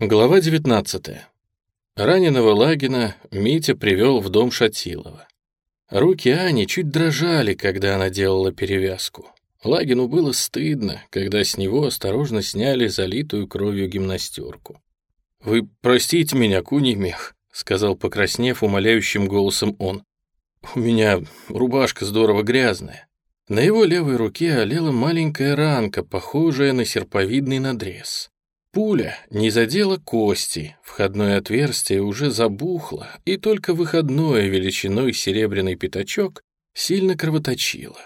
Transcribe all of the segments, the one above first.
Глава 19. Раненого Лагина Митя привел в дом Шатилова. Руки Ани чуть дрожали, когда она делала перевязку. Лагину было стыдно, когда с него осторожно сняли залитую кровью гимнастерку. «Вы простите меня, куний мех», — сказал, покраснев, умоляющим голосом он. «У меня рубашка здорово грязная». На его левой руке олела маленькая ранка, похожая на серповидный надрез. Пуля не задела кости, входное отверстие уже забухло, и только выходное величиной серебряный пятачок сильно кровоточило.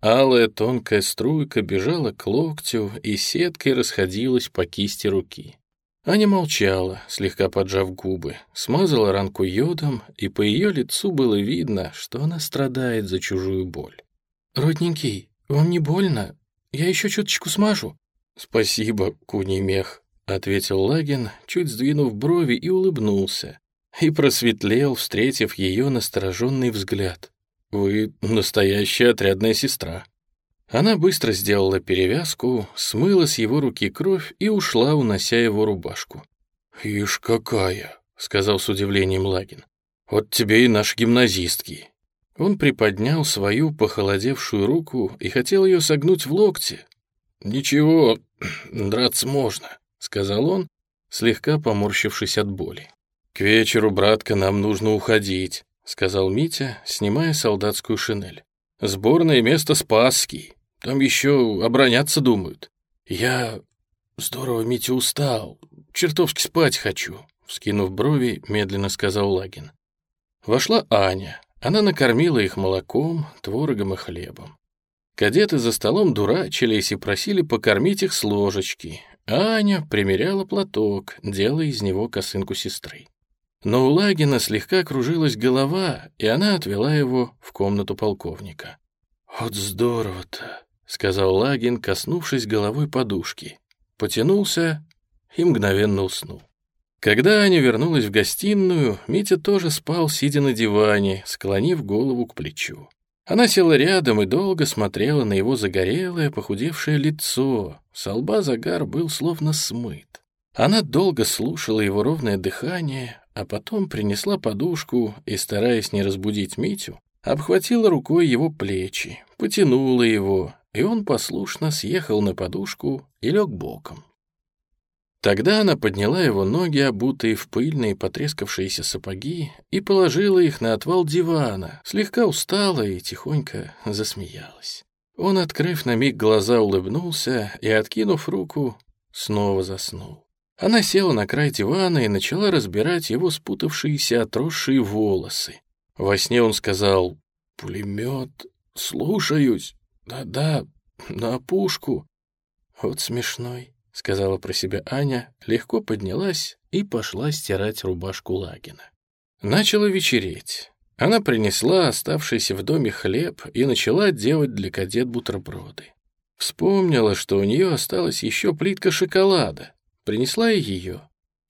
Алая тонкая струйка бежала к локтю и сеткой расходилась по кисти руки. Аня молчала, слегка поджав губы, смазала ранку йодом, и по ее лицу было видно, что она страдает за чужую боль. «Родненький, вам не больно? Я еще чуточку смажу?» «Спасибо, куний мех», — ответил Лагин, чуть сдвинув брови и улыбнулся. И просветлел, встретив ее настороженный взгляд. «Вы настоящая отрядная сестра». Она быстро сделала перевязку, смыла с его руки кровь и ушла, унося его рубашку. «Ишь какая!» — сказал с удивлением Лагин. «Вот тебе и наши гимназистки». Он приподнял свою похолодевшую руку и хотел ее согнуть в локте. «Ничего, драться можно», — сказал он, слегка поморщившись от боли. «К вечеру, братка, нам нужно уходить», — сказал Митя, снимая солдатскую шинель. «Сборное место Спасский. Там еще обороняться думают». «Я здорово, Митя, устал. Чертовски спать хочу», — вскинув брови, медленно сказал Лагин. Вошла Аня. Она накормила их молоком, творогом и хлебом. Кадеты за столом дурачились и просили покормить их с ложечки, Аня примеряла платок, делая из него косынку сестры. Но у Лагина слегка кружилась голова, и она отвела его в комнату полковника. «Вот здорово-то», — сказал Лагин, коснувшись головой подушки. Потянулся и мгновенно уснул. Когда Аня вернулась в гостиную, Митя тоже спал, сидя на диване, склонив голову к плечу. Она села рядом и долго смотрела на его загорелое, похудевшее лицо. С лба загар был словно смыт. Она долго слушала его ровное дыхание, а потом принесла подушку и, стараясь не разбудить Митю, обхватила рукой его плечи, потянула его, и он послушно съехал на подушку и лег боком. Тогда она подняла его ноги, обутые в пыльные потрескавшиеся сапоги, и положила их на отвал дивана, слегка устала и тихонько засмеялась. Он, открыв на миг глаза, улыбнулся и, откинув руку, снова заснул. Она села на край дивана и начала разбирать его спутавшиеся отросшие волосы. Во сне он сказал «Пулемет, слушаюсь, да-да, на опушку». Вот смешной. — сказала про себя Аня, легко поднялась и пошла стирать рубашку Лагина. Начало вечереть. Она принесла оставшийся в доме хлеб и начала делать для кадет бутерброды. Вспомнила, что у нее осталась еще плитка шоколада. Принесла и ее.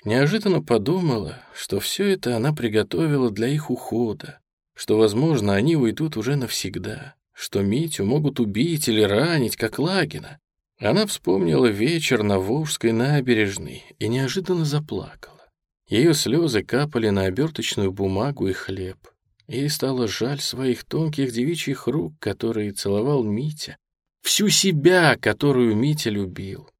Неожиданно подумала, что все это она приготовила для их ухода, что, возможно, они уйдут уже навсегда, что Митю могут убить или ранить, как Лагина, она вспомнила вечер на Волжской набережной и неожиданно заплакала. Ее слезы капали на оберточную бумагу и хлеб. Ей стало жаль своих тонких девичьих рук, которые целовал Митя, всю себя, которую Митя любил.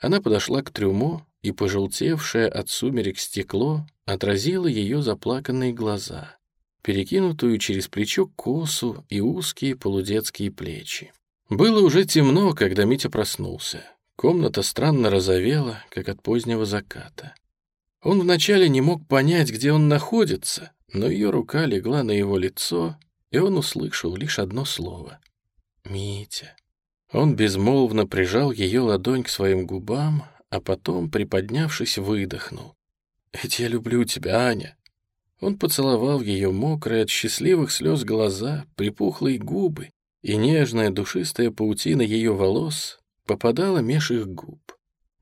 Она подошла к трюмо, и пожелтевшее от сумерек стекло отразило ее заплаканные глаза, перекинутую через плечо косу и узкие полудетские плечи. Было уже темно, когда Митя проснулся. Комната странно розовела, как от позднего заката. Он вначале не мог понять, где он находится, но ее рука легла на его лицо, и он услышал лишь одно слово — «Митя». Он безмолвно прижал ее ладонь к своим губам, а потом, приподнявшись, выдохнул. «Ведь я люблю тебя, Аня». Он поцеловал ее мокрые от счастливых слез глаза, припухлые губы, и нежная душистая паутина ее волос попадала меж их губ.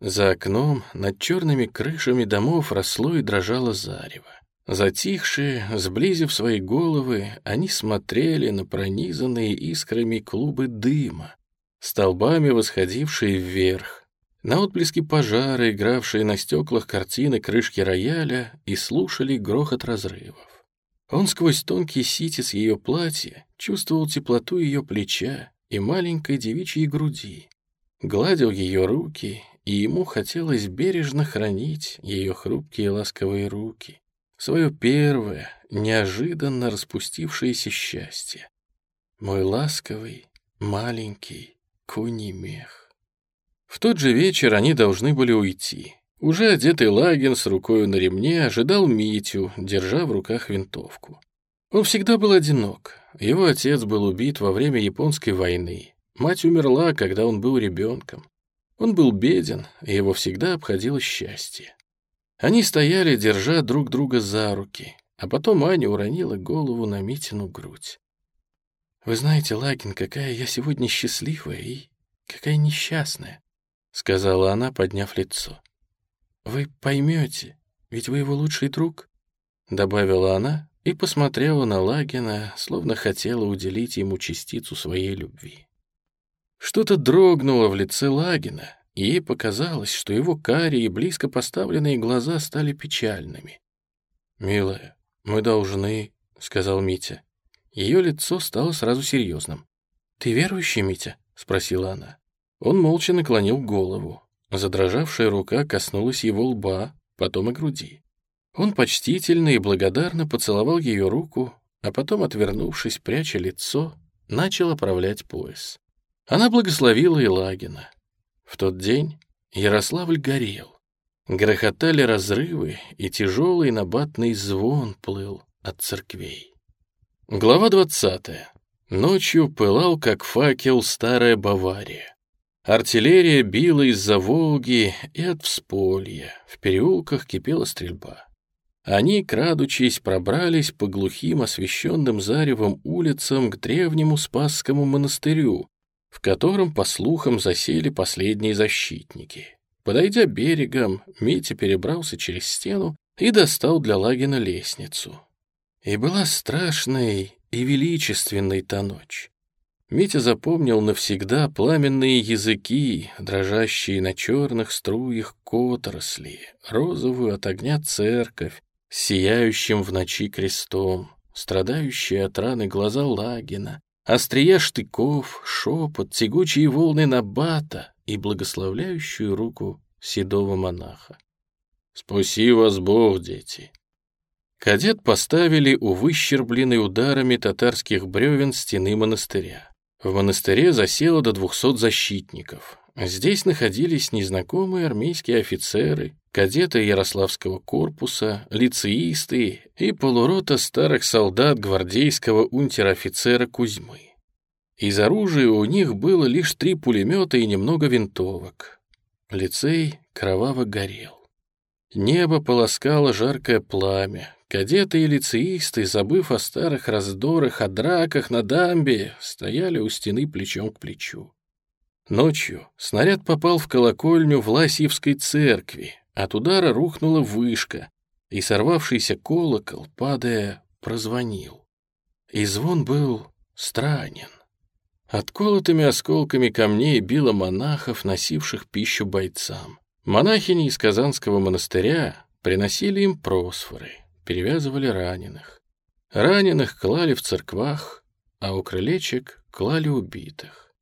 За окном над черными крышами домов росло и дрожало зарево. Затихшие, сблизив свои головы, они смотрели на пронизанные искрами клубы дыма, столбами восходившие вверх. на отблески пожара, игравшие на стеклах картины крышки рояля, и слушали грохот разрывов. Он сквозь тонкий ситис ее платья чувствовал теплоту ее плеча и маленькой девичьей груди, гладил ее руки, и ему хотелось бережно хранить ее хрупкие ласковые руки, свое первое, неожиданно распустившееся счастье. Мой ласковый, маленький куний мех. В тот же вечер они должны были уйти. Уже одетый Лагин с рукой на ремне ожидал Митю, держа в руках винтовку. Он всегда был одинок. Его отец был убит во время Японской войны. Мать умерла, когда он был ребенком. Он был беден, и его всегда обходило счастье. Они стояли, держа друг друга за руки, а потом Аня уронила голову на Митину грудь. «Вы знаете, Лагин, какая я сегодня счастливая и какая несчастная сказала она, подняв лицо. «Вы поймете, ведь вы его лучший друг», — добавила она и посмотрела на Лагина, словно хотела уделить ему частицу своей любви. Что-то дрогнуло в лице Лагина, и ей показалось, что его карие, близко поставленные глаза стали печальными. «Милая, мы должны», — сказал Митя. Ее лицо стало сразу серьезным. «Ты верующий, Митя?» — спросила она. Он молча наклонил голову. Задрожавшая рука коснулась его лба, потом и груди. Он почтительно и благодарно поцеловал ее руку, а потом, отвернувшись, пряча лицо, начал оправлять пояс. Она благословила Елагина. В тот день Ярославль горел. Грохотали разрывы, и тяжелый набатный звон плыл от церквей. Глава двадцатая. Ночью пылал, как факел, старая Бавария. Артиллерия била из-за Волги и от Всполья. В переулках кипела стрельба. Они, крадучись, пробрались по глухим освещенным заревом улицам к древнему Спасскому монастырю, в котором, по слухам, засели последние защитники. Подойдя берегом, Митя перебрался через стену и достал для Лагина лестницу. И была страшной и величественной та ночь. Митя запомнил навсегда пламенные языки, дрожащие на черных струях которосли, розовую от огня церковь, сияющим в ночи крестом, страдающие от раны глаза Лагина, острия штыков, шепот, тягучие волны набата и благословляющую руку седого монаха. «Спаси вас Бог, дети!» Кадет поставили у выщербленной ударами татарских бревен стены монастыря. В монастыре засело до 200 защитников. Здесь находились незнакомые армейские офицеры, кадеты Ярославского корпуса, лицеисты и полурота старых солдат гвардейского унтер-офицера Кузьмы. Из оружия у них было лишь три пулемета и немного винтовок. Лицей кроваво горел. Небо полоскало жаркое пламя, Кадеты и лицеисты, забыв о старых раздорах, о драках на дамбе, стояли у стены плечом к плечу. Ночью снаряд попал в колокольню Власьевской церкви, от удара рухнула вышка, и сорвавшийся колокол, падая, прозвонил. И звон был странен. Отколотыми осколками камней било монахов, носивших пищу бойцам. Монахини из Казанского монастыря приносили им просфоры — перевязывали раненых. Раненых клали в церквах, а у крылечек клали убитых.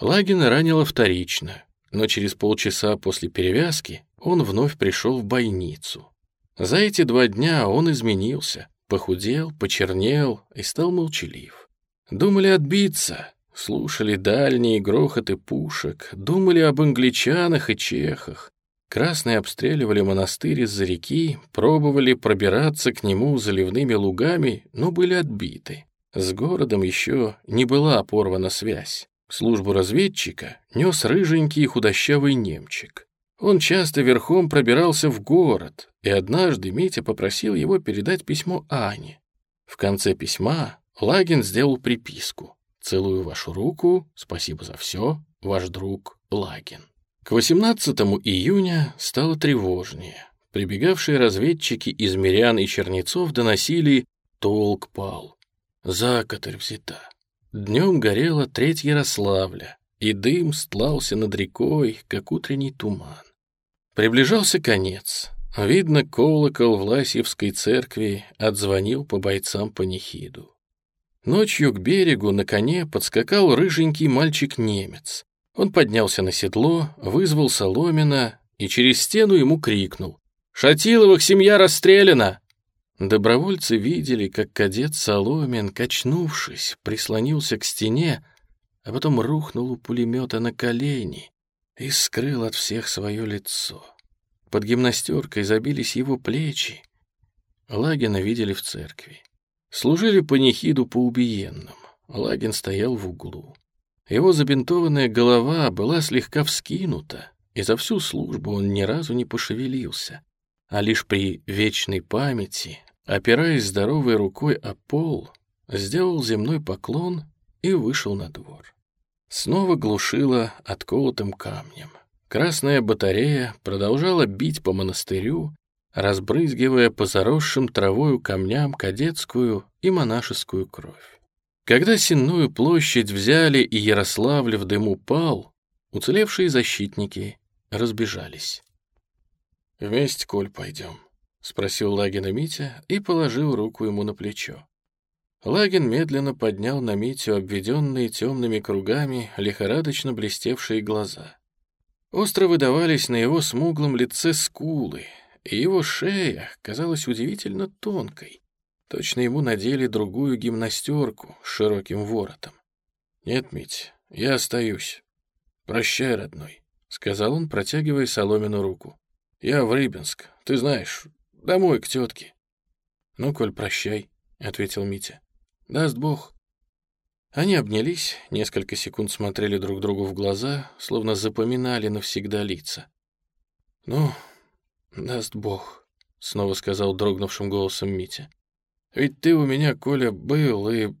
Лагина ранило вторично, но через полчаса после перевязки он вновь пришел в больницу. За эти два дня он изменился, похудел, почернел и стал молчалив. Думали отбиться, слушали дальние грохоты пушек, думали об англичанах и чехах, Красные обстреливали монастырь из-за реки, пробовали пробираться к нему заливными лугами, но были отбиты. С городом еще не была порвана связь. Службу разведчика нес рыженький худощавый немчик. Он часто верхом пробирался в город, и однажды Митя попросил его передать письмо Ане. В конце письма Лагин сделал приписку. «Целую вашу руку, спасибо за все, ваш друг Лагин». К 18 июня стало тревожнее. Прибегавшие разведчики из Мирян и Чернецов доносили «Толк пал, закотырь взята». Днем горела треть Ярославля, и дым стлался над рекой, как утренний туман. Приближался конец. Видно, колокол в Ласьевской церкви отзвонил по бойцам панихиду. Ночью к берегу на коне подскакал рыженький мальчик-немец. Он поднялся на седло, вызвал Соломина и через стену ему крикнул. «Шатиловых семья расстреляна!» Добровольцы видели, как кадет Соломин, качнувшись, прислонился к стене, а потом рухнул у пулемета на колени и скрыл от всех свое лицо. Под гимнастеркой забились его плечи. Лагина видели в церкви. Служили панихиду по убиенным. Лагин стоял в углу. Его забинтованная голова была слегка вскинута, и за всю службу он ни разу не пошевелился, а лишь при вечной памяти, опираясь здоровой рукой о пол, сделал земной поклон и вышел на двор. Снова глушило отколотым камнем. Красная батарея продолжала бить по монастырю, разбрызгивая по заросшим травою камням кадетскую и монашескую кровь. Когда Сенную площадь взяли и Ярославль в дыму пал, уцелевшие защитники разбежались. «Вместе, Коль, пойдем», — спросил Лагина Митя и положил руку ему на плечо. Лагин медленно поднял на Митю обведенные темными кругами лихорадочно блестевшие глаза. Остро выдавались на его смуглом лице скулы, и его шея казалась удивительно тонкой. Точно ему надели другую гимнастерку с широким воротом. «Нет, Мить, я остаюсь. Прощай, родной», — сказал он, протягивая соломину руку. «Я в Рыбинск, ты знаешь, домой к тетке». «Ну, коль, прощай», — ответил Митя. «Даст Бог». Они обнялись, несколько секунд смотрели друг другу в глаза, словно запоминали навсегда лица. «Ну, даст Бог», — снова сказал дрогнувшим голосом Митя. «Ведь ты у меня, Коля, был, и...»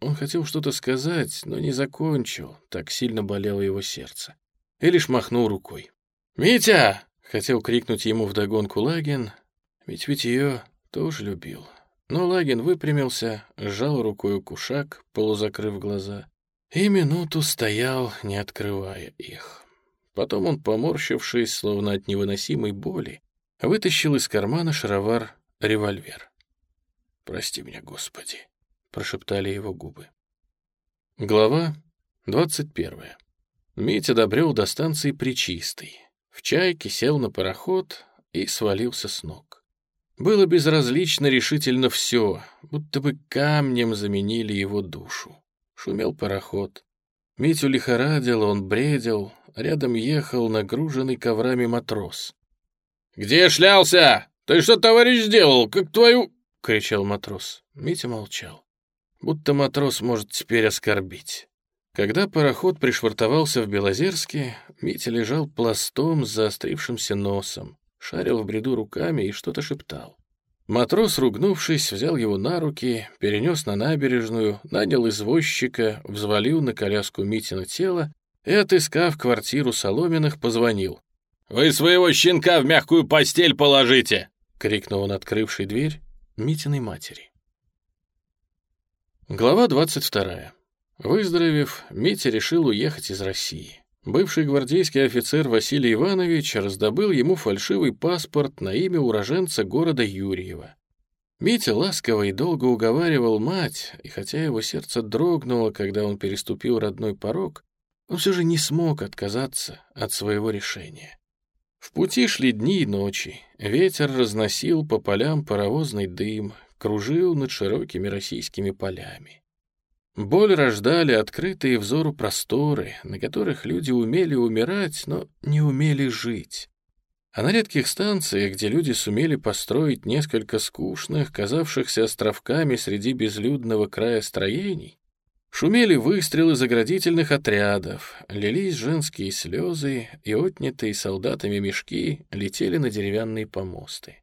Он хотел что-то сказать, но не закончил, так сильно болело его сердце. И лишь махнул рукой. «Митя!» — хотел крикнуть ему вдогонку Лагин, ведь ведь ее тоже любил. Но Лагин выпрямился, сжал рукою кушак, полузакрыв глаза, и минуту стоял, не открывая их. Потом он, поморщившись, словно от невыносимой боли, вытащил из кармана шаровар револьвер. «Прости меня, Господи», — прошептали его губы. Глава двадцать первая. Митя добрел до станции Причистой. В чайке сел на пароход и свалился с ног. Было безразлично решительно все, будто бы камнем заменили его душу. Шумел пароход. Митю лихорадил, он бредил, рядом ехал нагруженный коврами матрос. «Где шлялся? Ты что, товарищ, сделал? Как твою...» — кричал матрос. Митя молчал. Будто матрос может теперь оскорбить. Когда пароход пришвартовался в Белозерске, Митя лежал пластом с заострившимся носом шарил в бреду руками и что-то шептал. Матрос, ругнувшись, взял его на руки, перенес на набережную, нанял извозчика, взвалил на коляску Митина тело и, отыскав квартиру Соломиных, позвонил. «Вы своего щенка в мягкую постель положите!» — крикнул он, открывший дверь Митиной матери. Глава двадцать вторая. Выздоровев, Митя решил уехать из России. Бывший гвардейский офицер Василий Иванович раздобыл ему фальшивый паспорт на имя уроженца города Юрьева. Митя ласково и долго уговаривал мать, и хотя его сердце дрогнуло, когда он переступил родной порог, он все же не смог отказаться от своего решения. В пути шли дни и ночи, ветер разносил по полям паровозный дым, кружил над широкими российскими полями. Боль рождали открытые взору просторы, на которых люди умели умирать, но не умели жить. А на редких станциях, где люди сумели построить несколько скучных, казавшихся островками среди безлюдного края строений, шумели выстрелы заградительных отрядов, лились женские слезы, и отнятые солдатами мешки летели на деревянные помосты.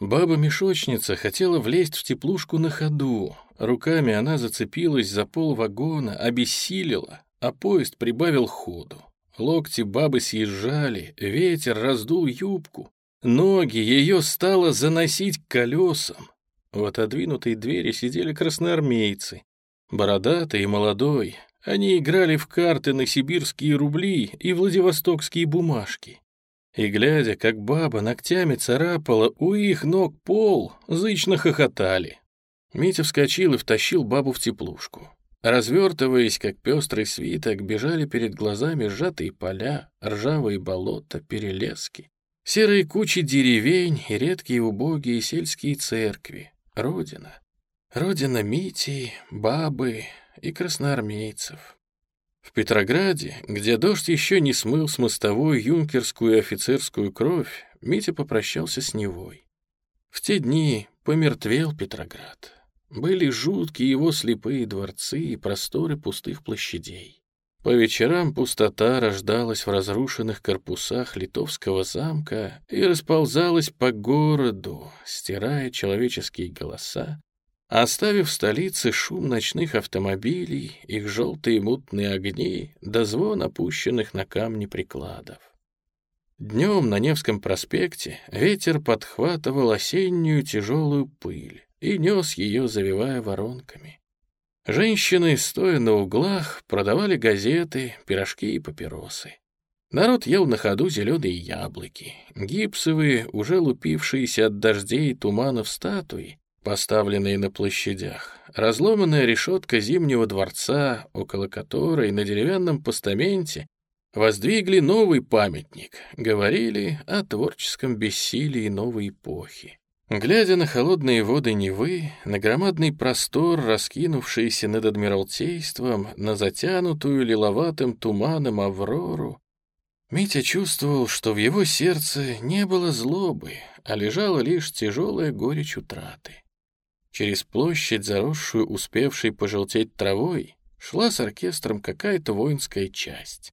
Баба-мешочница хотела влезть в теплушку на ходу. Руками она зацепилась за пол вагона, обессилила, а поезд прибавил ходу. Локти бабы съезжали, ветер раздул юбку. Ноги ее стало заносить к колесам. В отодвинутой двери сидели красноармейцы. Бородатый и молодой. Они играли в карты на сибирские рубли и владивостокские бумажки. И, глядя, как баба ногтями царапала у их ног пол, зычно хохотали. Митя вскочил и втащил бабу в теплушку. Развертываясь, как пестрый свиток, бежали перед глазами сжатые поля, ржавые болота, перелески, серые кучи деревень и редкие убогие сельские церкви. Родина. Родина Мити, бабы и красноармейцев. В Петрограде, где дождь еще не смыл с мостовой юнкерскую офицерскую кровь, Митя попрощался с Невой. В те дни помертвел Петроград. Были жуткие его слепые дворцы и просторы пустых площадей. По вечерам пустота рождалась в разрушенных корпусах литовского замка и расползалась по городу, стирая человеческие голоса, оставив в столице шум ночных автомобилей, их желтые мутные огни до звон опущенных на камни прикладов. Днем на Невском проспекте ветер подхватывал осеннюю тяжелую пыль и нес ее, завивая воронками. Женщины, стоя на углах, продавали газеты, пирожки и папиросы. Народ ел на ходу зеленые яблоки, гипсовые, уже лупившиеся от дождей и туманов статуи, поставленные на площадях, разломанная решетка Зимнего дворца, около которой на деревянном постаменте воздвигли новый памятник, говорили о творческом бессилии новой эпохи. Глядя на холодные воды Невы, на громадный простор, раскинувшийся над Адмиралтейством, на затянутую лиловатым туманом Аврору, Митя чувствовал, что в его сердце не было злобы, а лежала лишь тяжелая горечь утраты. Через площадь, заросшую успевшей пожелтеть травой, шла с оркестром какая-то воинская часть.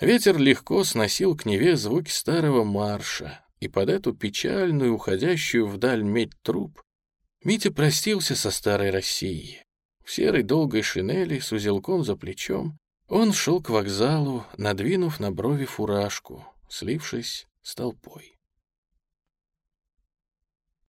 Ветер легко сносил к Неве звуки старого марша, и под эту печальную, уходящую вдаль медь труп Митя простился со старой Россией. В серой долгой шинели с узелком за плечом он шел к вокзалу, надвинув на брови фуражку, слившись с толпой.